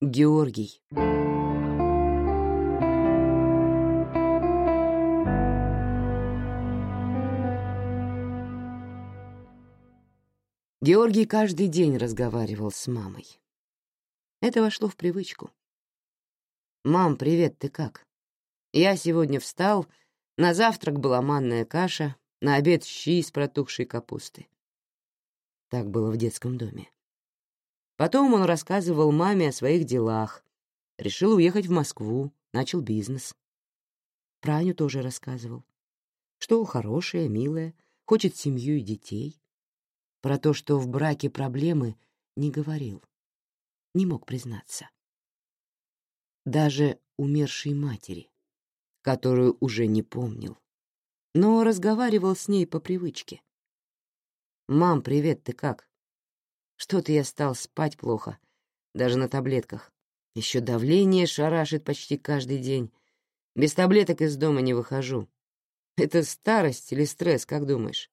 Георгий. Георгий каждый день разговаривал с мамой. Это вошло в привычку. «Мам, привет, ты как? Я сегодня встал, на завтрак была манная каша, на обед щи из протухшей капусты». Так было в детском доме. Потом он рассказывал маме о своих делах, решил уехать в Москву, начал бизнес. Про Аню тоже рассказывал. Что хорошая, милая, хочет семью и детей. Про то, что в браке проблемы, не говорил. Не мог признаться. Даже умершей матери, которую уже не помнил, но разговаривал с ней по привычке. «Мам, привет, ты как?» Что-то я стал спать плохо, даже на таблетках. Еще давление шарашит почти каждый день. Без таблеток из дома не выхожу. Это старость или стресс, как думаешь?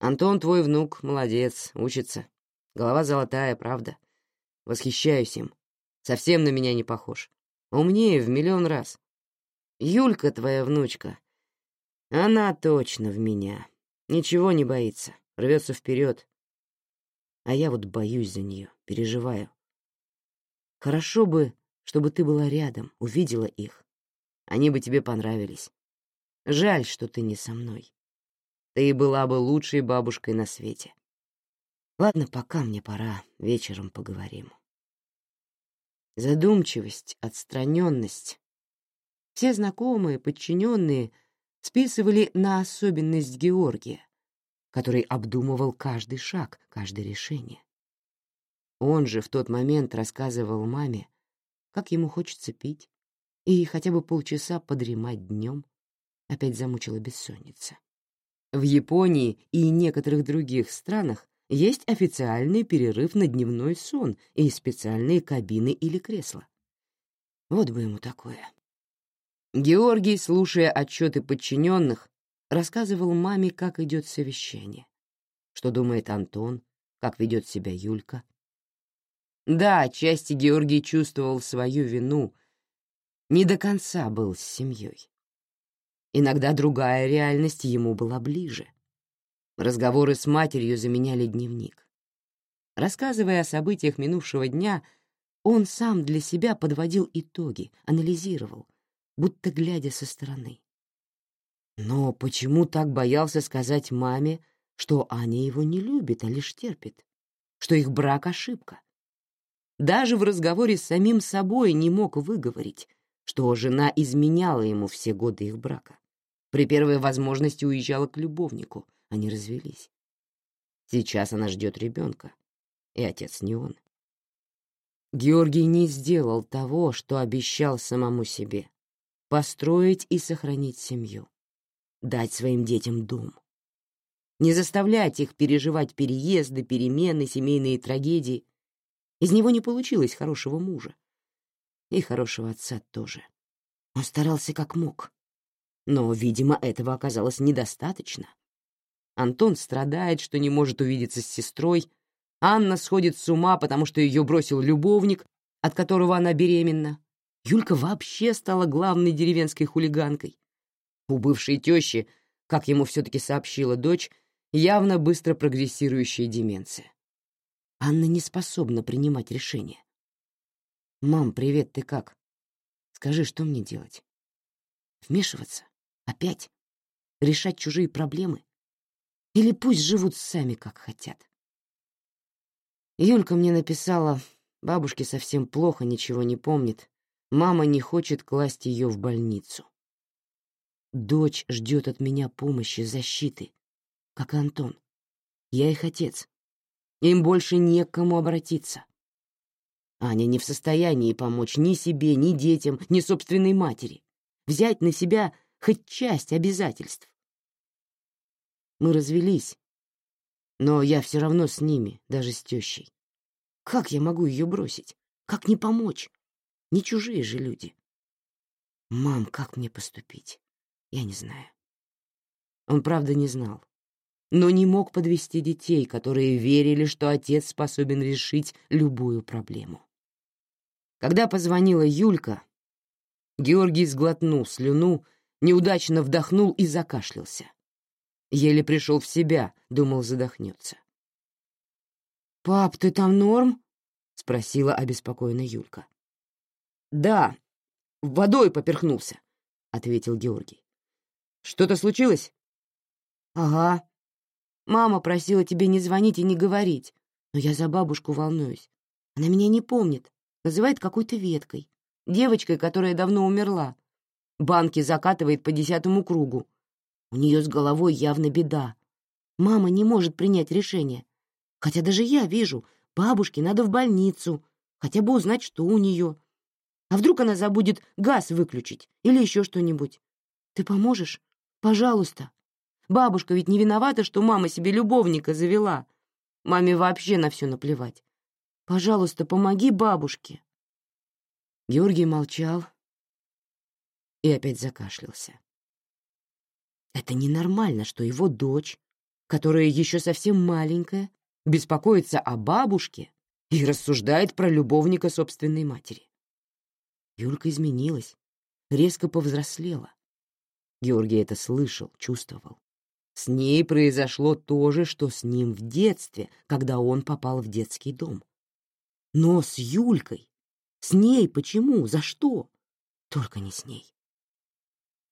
Антон, твой внук, молодец, учится. Голова золотая, правда. Восхищаюсь им. Совсем на меня не похож. Умнее в миллион раз. Юлька, твоя внучка, она точно в меня. Ничего не боится, рвется вперед. А я вот боюсь за нее, переживаю. Хорошо бы, чтобы ты была рядом, увидела их. Они бы тебе понравились. Жаль, что ты не со мной. Ты была бы лучшей бабушкой на свете. Ладно, пока мне пора, вечером поговорим. Задумчивость, отстраненность. Все знакомые, подчиненные списывали на особенность Георгия, который обдумывал каждый шаг, каждое решение. Он же в тот момент рассказывал маме, как ему хочется пить, и хотя бы полчаса подремать днем. Опять замучила бессонница. В Японии и некоторых других странах есть официальный перерыв на дневной сон и специальные кабины или кресла. Вот бы ему такое. Георгий, слушая отчеты подчиненных, рассказывал маме, как идет совещание, что думает Антон, как ведет себя Юлька. Да, отчасти Георгий чувствовал свою вину, не до конца был с семьей. Иногда другая реальность ему была ближе. Разговоры с матерью заменяли дневник. Рассказывая о событиях минувшего дня, он сам для себя подводил итоги, анализировал, будто глядя со стороны. Но почему так боялся сказать маме, что Аня его не любит, а лишь терпит, что их брак — ошибка? Даже в разговоре с самим собой не мог выговорить, что жена изменяла ему все годы их брака. При первой возможности уезжала к любовнику, они развелись. Сейчас она ждет ребенка, и отец не он. Георгий не сделал того, что обещал самому себе — построить и сохранить семью дать своим детям дом. Не заставлять их переживать переезды, перемены, семейные трагедии. Из него не получилось хорошего мужа. И хорошего отца тоже. Он старался как мог. Но, видимо, этого оказалось недостаточно. Антон страдает, что не может увидеться с сестрой. Анна сходит с ума, потому что ее бросил любовник, от которого она беременна. Юлька вообще стала главной деревенской хулиганкой. У бывшей тещи, как ему все-таки сообщила дочь, явно быстро прогрессирующая деменция. Анна не способна принимать решения. «Мам, привет, ты как? Скажи, что мне делать? Вмешиваться? Опять? Решать чужие проблемы? Или пусть живут сами, как хотят?» Юлька мне написала, бабушке совсем плохо, ничего не помнит, мама не хочет класть ее в больницу. Дочь ждет от меня помощи, защиты, как Антон. Я их отец. Им больше не к кому обратиться. Аня не в состоянии помочь ни себе, ни детям, ни собственной матери. Взять на себя хоть часть обязательств. Мы развелись, но я все равно с ними, даже с тещей. Как я могу ее бросить? Как не помочь? Не чужие же люди. Мам, как мне поступить? Я не знаю. Он, правда, не знал, но не мог подвести детей, которые верили, что отец способен решить любую проблему. Когда позвонила Юлька, Георгий сглотнул слюну, неудачно вдохнул и закашлялся. Еле пришел в себя, думал, задохнется. «Пап, ты там норм?» — спросила обеспокоенная Юлька. «Да, водой поперхнулся», — ответил Георгий. «Что-то случилось?» «Ага. Мама просила тебе не звонить и не говорить, но я за бабушку волнуюсь. Она меня не помнит, называет какой-то веткой, девочкой, которая давно умерла. Банки закатывает по десятому кругу. У нее с головой явно беда. Мама не может принять решение. Хотя даже я вижу, бабушке надо в больницу, хотя бы узнать, что у нее. А вдруг она забудет газ выключить или еще что-нибудь? Ты поможешь? Пожалуйста. Бабушка ведь не виновата, что мама себе любовника завела. Маме вообще на все наплевать. Пожалуйста, помоги бабушке. Георгий молчал и опять закашлялся. Это ненормально, что его дочь, которая еще совсем маленькая, беспокоится о бабушке и рассуждает про любовника собственной матери. Юлька изменилась, резко повзрослела. Георгий это слышал, чувствовал. С ней произошло то же, что с ним в детстве, когда он попал в детский дом. Но с Юлькой? С ней почему? За что? Только не с ней.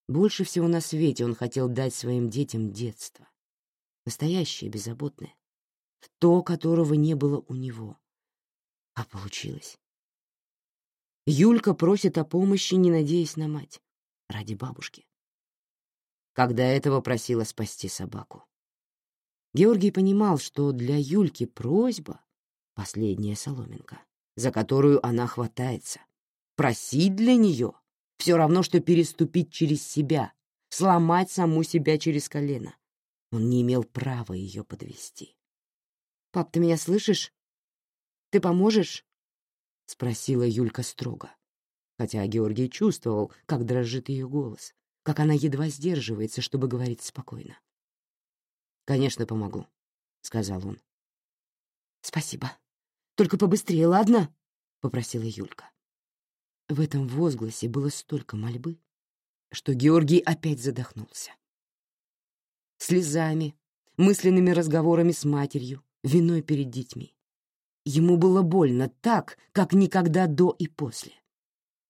Больше всего на свете он хотел дать своим детям детство. Настоящее, беззаботное. То, которого не было у него. А получилось. Юлька просит о помощи, не надеясь на мать. Ради бабушки когда этого просила спасти собаку. Георгий понимал, что для Юльки просьба — последняя соломинка, за которую она хватается. Просить для нее — все равно, что переступить через себя, сломать саму себя через колено. Он не имел права ее подвести. «Пап, ты меня слышишь? Ты поможешь?» — спросила Юлька строго, хотя Георгий чувствовал, как дрожит ее голос, как она едва сдерживается, чтобы говорить спокойно. «Конечно, помогу», — сказал он. «Спасибо. Только побыстрее, ладно?» — попросила Юлька. В этом возгласе было столько мольбы, что Георгий опять задохнулся. Слезами, мысленными разговорами с матерью, виной перед детьми. Ему было больно так, как никогда до и после.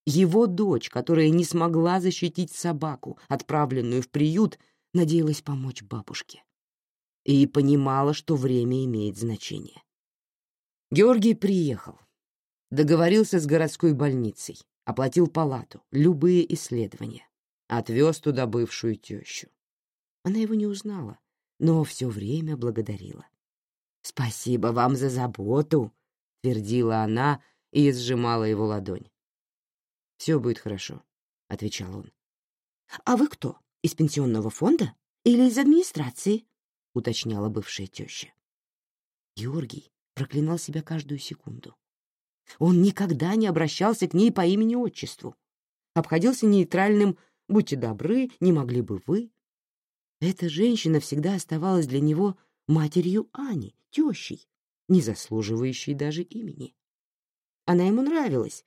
Его дочь, которая не смогла защитить собаку, отправленную в приют, надеялась помочь бабушке. И понимала, что время имеет значение. Георгий приехал, договорился с городской больницей, оплатил палату, любые исследования, отвез туда бывшую тещу. Она его не узнала, но все время благодарила. «Спасибо вам за заботу», — твердила она и сжимала его ладонь. «Все будет хорошо», — отвечал он. «А вы кто? Из пенсионного фонда или из администрации?» — уточняла бывшая теща. Георгий проклинал себя каждую секунду. Он никогда не обращался к ней по имени-отчеству. Обходился нейтральным «будьте добры, не могли бы вы». Эта женщина всегда оставалась для него матерью Ани, тещей, не заслуживающей даже имени. Она ему нравилась,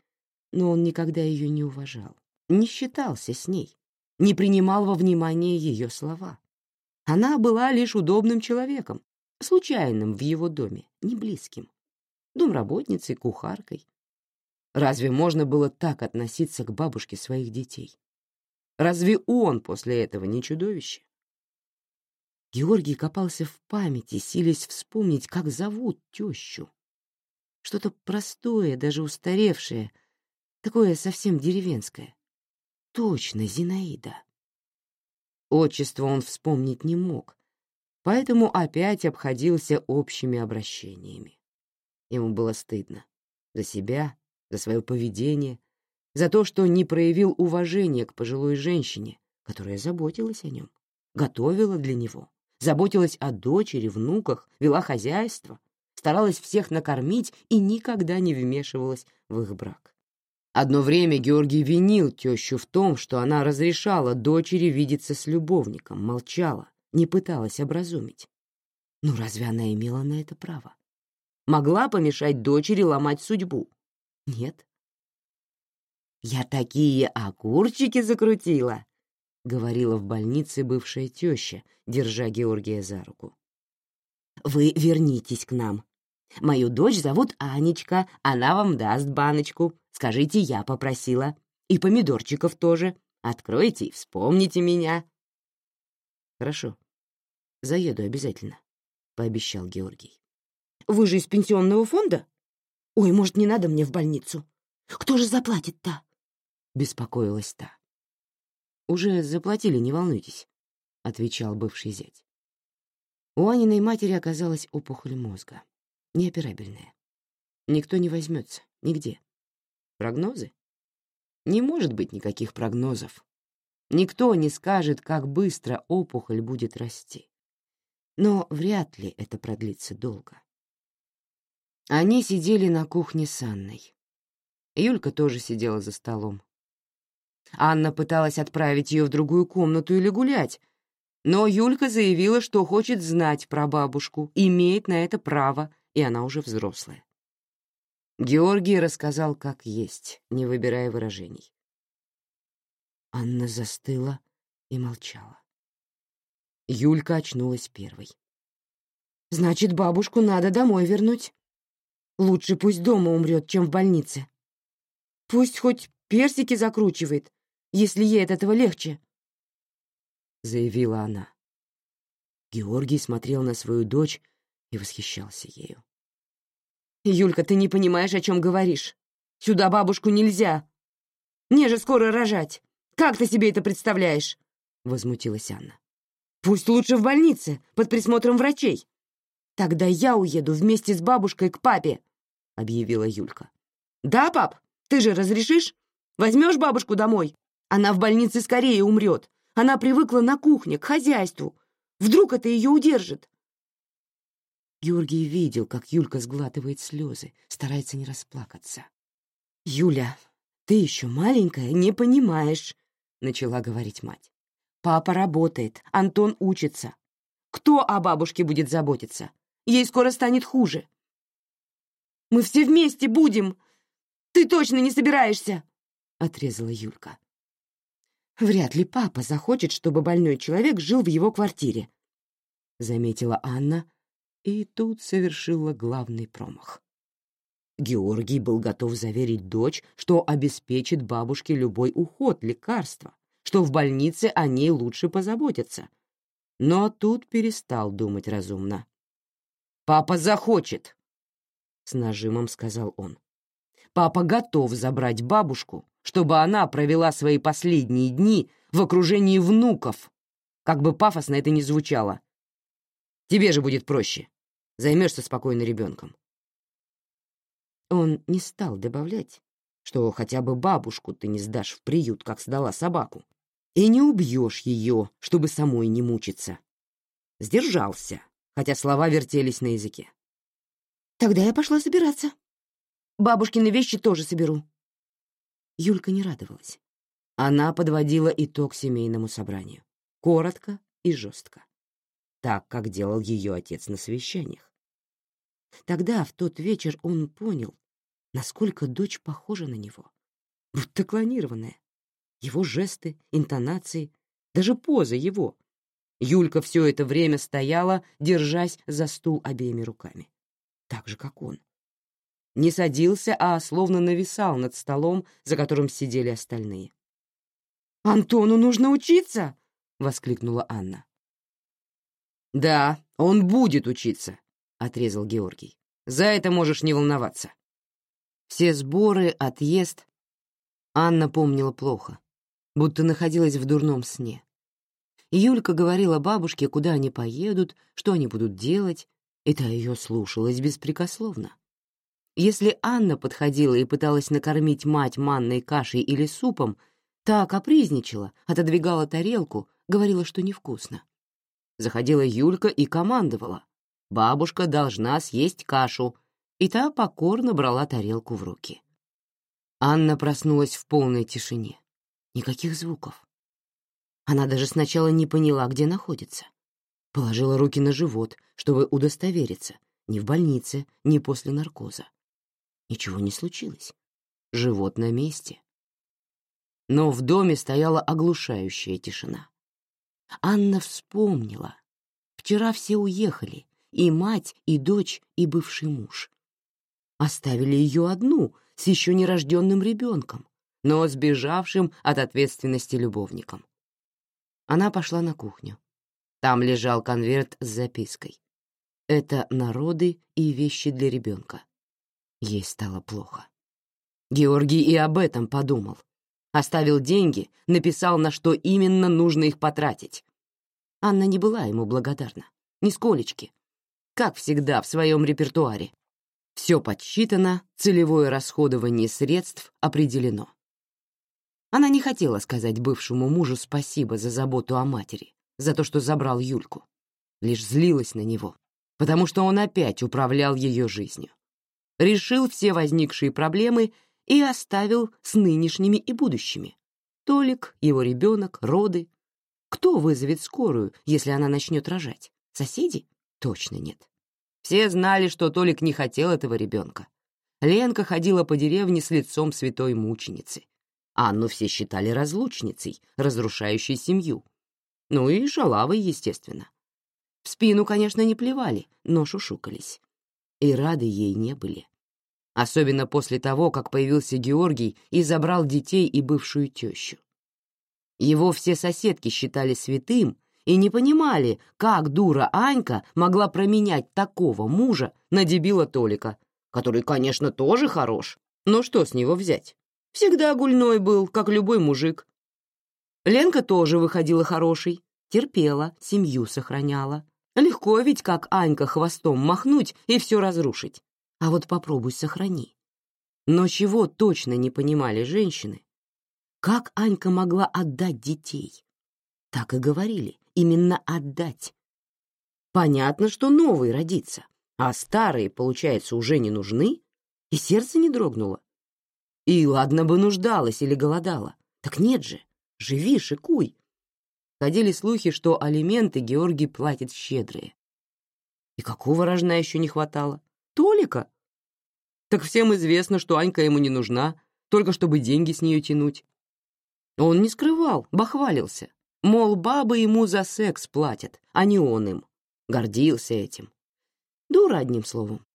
но он никогда ее не уважал, не считался с ней, не принимал во внимание ее слова. Она была лишь удобным человеком, случайным в его доме, не близким, домработницей, кухаркой. Разве можно было так относиться к бабушке своих детей? Разве он после этого не чудовище? Георгий копался в памяти, силясь вспомнить, как зовут тещу. Что-то простое, даже устаревшее — Такое совсем деревенское. Точно, Зинаида. Отчество он вспомнить не мог, поэтому опять обходился общими обращениями. Ему было стыдно за себя, за свое поведение, за то, что не проявил уважения к пожилой женщине, которая заботилась о нем, готовила для него, заботилась о дочери, внуках, вела хозяйство, старалась всех накормить и никогда не вмешивалась в их брак. Одно время Георгий винил тещу в том, что она разрешала дочери видеться с любовником, молчала, не пыталась образумить. Ну разве она имела на это право? Могла помешать дочери ломать судьбу? Нет. Я такие огурчики закрутила!» — говорила в больнице бывшая теща, держа Георгия за руку. «Вы вернитесь к нам. Мою дочь зовут Анечка, она вам даст баночку. Скажите, я попросила. И помидорчиков тоже. Откройте и вспомните меня». «Хорошо. Заеду обязательно», — пообещал Георгий. «Вы же из пенсионного фонда? Ой, может, не надо мне в больницу? Кто же заплатит-то?» — беспокоилась та. «Уже заплатили, не волнуйтесь», — отвечал бывший зять. У Аниной матери оказалась опухоль мозга, неоперабельная. Никто не возьмется, нигде. Прогнозы? Не может быть никаких прогнозов. Никто не скажет, как быстро опухоль будет расти. Но вряд ли это продлится долго. Они сидели на кухне с Анной. Юлька тоже сидела за столом. Анна пыталась отправить ее в другую комнату или гулять, но Юлька заявила, что хочет знать про бабушку, имеет на это право, и она уже взрослая. Георгий рассказал как есть, не выбирая выражений. Анна застыла и молчала. Юлька очнулась первой. «Значит, бабушку надо домой вернуть. Лучше пусть дома умрет, чем в больнице. Пусть хоть персики закручивает, если ей от этого легче», — заявила она. Георгий смотрел на свою дочь и восхищался ею. «Юлька, ты не понимаешь, о чем говоришь. Сюда бабушку нельзя. Мне же скоро рожать. Как ты себе это представляешь?» — возмутилась Анна. «Пусть лучше в больнице, под присмотром врачей. Тогда я уеду вместе с бабушкой к папе», — объявила Юлька. «Да, пап? Ты же разрешишь? Возьмешь бабушку домой? Она в больнице скорее умрет. Она привыкла на кухне, к хозяйству. Вдруг это ее удержит?» Георгий видел, как Юлька сглатывает слезы, старается не расплакаться. «Юля, ты еще маленькая, не понимаешь», — начала говорить мать. «Папа работает, Антон учится. Кто о бабушке будет заботиться? Ей скоро станет хуже. Мы все вместе будем. Ты точно не собираешься?» — отрезала Юлька. «Вряд ли папа захочет, чтобы больной человек жил в его квартире», — заметила Анна, и тут совершила главный промах. Георгий был готов заверить дочь, что обеспечит бабушке любой уход, лекарства, что в больнице о ней лучше позаботятся. Но тут перестал думать разумно. «Папа захочет!» — с нажимом сказал он. «Папа готов забрать бабушку, чтобы она провела свои последние дни в окружении внуков, как бы пафосно это ни звучало. Тебе же будет проще. Займешься спокойно ребенком. Он не стал добавлять, что хотя бы бабушку ты не сдашь в приют, как сдала собаку, и не убьешь ее, чтобы самой не мучиться. Сдержался, хотя слова вертелись на языке. «Тогда я пошла собираться. Бабушкины вещи тоже соберу». Юлька не радовалась. Она подводила итог семейному собранию. Коротко и жестко. Так, как делал ее отец на совещаниях. Тогда, в тот вечер, он понял, насколько дочь похожа на него. Будто клонированная. Его жесты, интонации, даже поза его. Юлька все это время стояла, держась за стул обеими руками. Так же, как он. Не садился, а словно нависал над столом, за которым сидели остальные. «Антону нужно учиться!» — воскликнула Анна. «Да, он будет учиться», — отрезал Георгий. «За это можешь не волноваться». Все сборы, отъезд. Анна помнила плохо, будто находилась в дурном сне. Юлька говорила бабушке, куда они поедут, что они будут делать, и та ее слушалась беспрекословно. Если Анна подходила и пыталась накормить мать манной кашей или супом, та капризничала, отодвигала тарелку, говорила, что невкусно. Заходила Юлька и командовала. Бабушка должна съесть кашу, и та покорно брала тарелку в руки. Анна проснулась в полной тишине. Никаких звуков. Она даже сначала не поняла, где находится. Положила руки на живот, чтобы удостовериться, ни в больнице, ни после наркоза. Ничего не случилось. Живот на месте. но в доме стояла оглушающая тишина. Анна вспомнила. Вчера все уехали, и мать, и дочь, и бывший муж. Оставили ее одну, с еще нерожденным ребенком, но сбежавшим от ответственности любовником. Она пошла на кухню. Там лежал конверт с запиской. Это народы и вещи для ребенка. Ей стало плохо. Георгий и об этом подумал. Оставил деньги, написал, на что именно нужно их потратить. Анна не была ему благодарна. Нисколечки. Как всегда в своем репертуаре. Все подсчитано, целевое расходование средств определено. Она не хотела сказать бывшему мужу спасибо за заботу о матери, за то, что забрал Юльку. Лишь злилась на него, потому что он опять управлял ее жизнью. Решил все возникшие проблемы и оставил с нынешними и будущими. Толик, его ребенок, роды. Кто вызовет скорую, если она начнет рожать? Соседи? Точно нет. Все знали, что Толик не хотел этого ребенка. Ленка ходила по деревне с лицом святой мученицы. Анну все считали разлучницей, разрушающей семью. Ну и шалавой, естественно. В спину, конечно, не плевали, но шушукались. И рады ей не были. Особенно после того, как появился Георгий и забрал детей и бывшую тещу. Его все соседки считали святым и не понимали, как дура Анька могла променять такого мужа на дебила Толика, который, конечно, тоже хорош, но что с него взять? Всегда гульной был, как любой мужик. Ленка тоже выходила хорошей, терпела, семью сохраняла. Легко ведь, как Анька, хвостом махнуть и все разрушить. А вот попробуй сохрани. Но чего точно не понимали женщины? Как Анька могла отдать детей? Так и говорили, именно отдать. Понятно, что новый родится, а старые, получается, уже не нужны, и сердце не дрогнуло. И ладно бы нуждалась или голодала. Так нет же, живи, шикуй. Ходили слухи, что алименты Георгий платит щедрые. И какого рожна еще не хватало? Толика? Так всем известно, что Анька ему не нужна, только чтобы деньги с нее тянуть. Он не скрывал, бахвалился. Мол, бабы ему за секс платят, а не он им. Гордился этим. Дура, одним словом.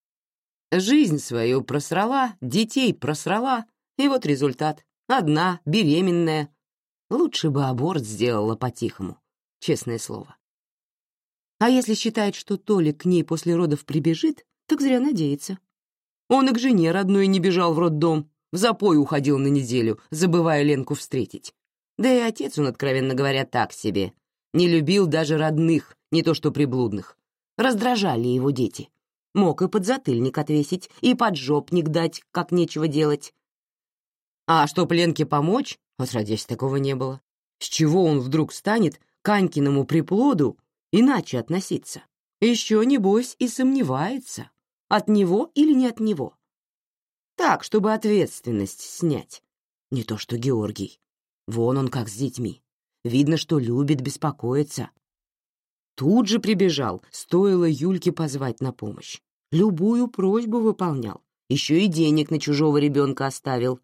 Жизнь свою просрала, детей просрала, и вот результат. Одна, беременная, Лучше бы аборт сделала по-тихому, честное слово. А если считает, что Толик к ней после родов прибежит, так зря надеется. Он и к жене родной не бежал в роддом, в запой уходил на неделю, забывая Ленку встретить. Да и отец он, откровенно говоря, так себе. Не любил даже родных, не то что приблудных. Раздражали его дети. Мог и подзатыльник отвесить, и поджопник дать, как нечего делать. А чтоб Ленке помочь, Отродясь, такого не было. С чего он вдруг станет к Анькиному приплоду иначе относиться? Еще, небось, и сомневается, от него или не от него. Так, чтобы ответственность снять. Не то что Георгий. Вон он как с детьми. Видно, что любит, беспокоиться. Тут же прибежал, стоило Юльке позвать на помощь. Любую просьбу выполнял. Еще и денег на чужого ребенка оставил.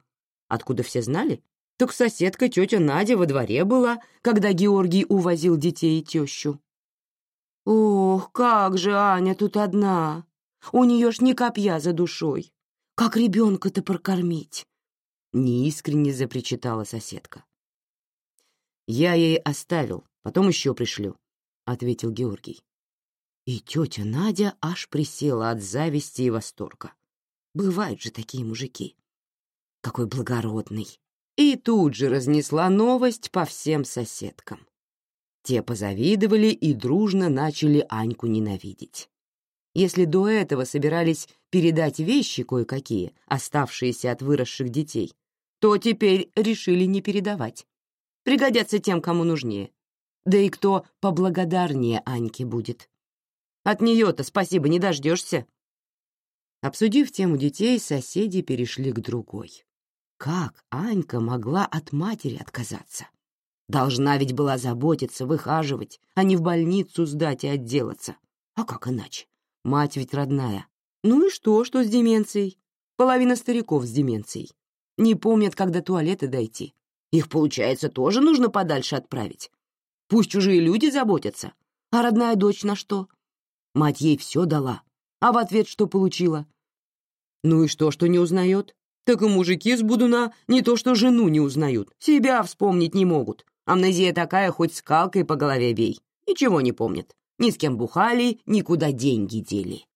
Откуда все знали? Так соседка тетя Надя во дворе была, когда Георгий увозил детей и тещу. Ох, как же Аня тут одна! У нее ж ни копья за душой. Как ребенка-то прокормить? Неискренне запричитала соседка. Я ей оставил, потом еще пришлю, ответил Георгий. И тетя Надя аж присела от зависти и восторга. Бывают же такие мужики. Какой благородный и тут же разнесла новость по всем соседкам. Те позавидовали и дружно начали Аньку ненавидеть. Если до этого собирались передать вещи кое-какие, оставшиеся от выросших детей, то теперь решили не передавать. Пригодятся тем, кому нужнее. Да и кто поблагодарнее Аньке будет. От нее-то спасибо не дождешься. Обсудив тему детей, соседи перешли к другой. Как Анька могла от матери отказаться? Должна ведь была заботиться, выхаживать, а не в больницу сдать и отделаться. А как иначе? Мать ведь родная. Ну и что, что с деменцией? Половина стариков с деменцией. Не помнят, как до туалета дойти. Их, получается, тоже нужно подальше отправить. Пусть чужие люди заботятся. А родная дочь на что? Мать ей все дала. А в ответ что получила? Ну и что, что не узнает? Так и мужики с Будуна не то что жену не узнают, себя вспомнить не могут. Амнезия такая, хоть скалкой по голове бей. Ничего не помнят. Ни с кем бухали, никуда деньги дели.